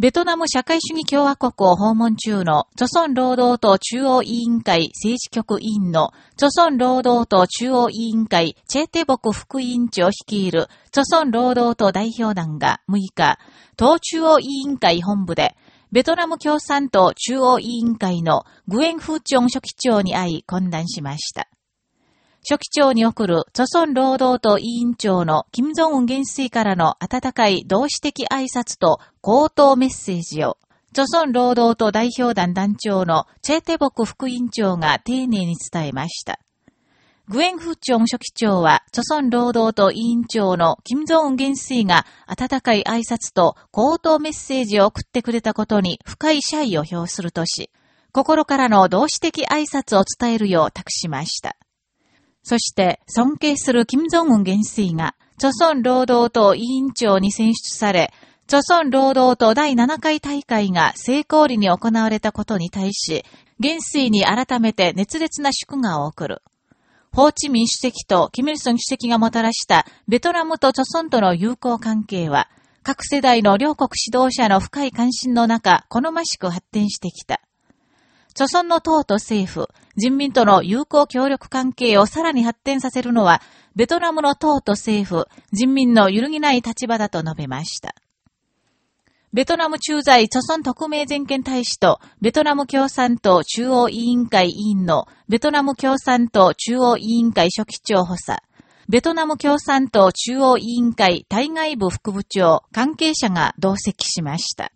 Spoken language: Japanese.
ベトナム社会主義共和国を訪問中の、著村労働党中央委員会政治局委員の、著村労働党中央委員会チェーテボク副委員長率いる、著村労働党代表団が6日、党中央委員会本部で、ベトナム共産党中央委員会のグエン・フーチョン書記長に会い懇談しました。書記長に送る、著村労働党委員長の金正恩元帥からの温かい同志的挨拶と口頭メッセージを、著村労働党代表団団長のチェーテボク副委員長が丁寧に伝えました。グエン・フッチョン書記長は、著村労働党委員長の金正恩元帥が温かい挨拶と口頭メッセージを送ってくれたことに深い謝意を表するとし、心からの同志的挨拶を伝えるよう託しました。そして、尊敬する金正恩元帥が、著村労働党委員長に選出され、著村労働党第7回大会が成功裏に行われたことに対し、元帥に改めて熱烈な祝賀を送る。ホーチミン主席とキム・イルソン主席がもたらしたベトナムと著村との友好関係は、各世代の両国指導者の深い関心の中、好ましく発展してきた。著村の党と政府、人民との友好協力関係をさらに発展させるのは、ベトナムの党と政府、人民の揺るぎない立場だと述べました。ベトナム駐在著村特命全権大使と、ベトナム共産党中央委員会委員の、ベトナム共産党中央委員会書記長補佐、ベトナム共産党中央委員会対外部副部長、関係者が同席しました。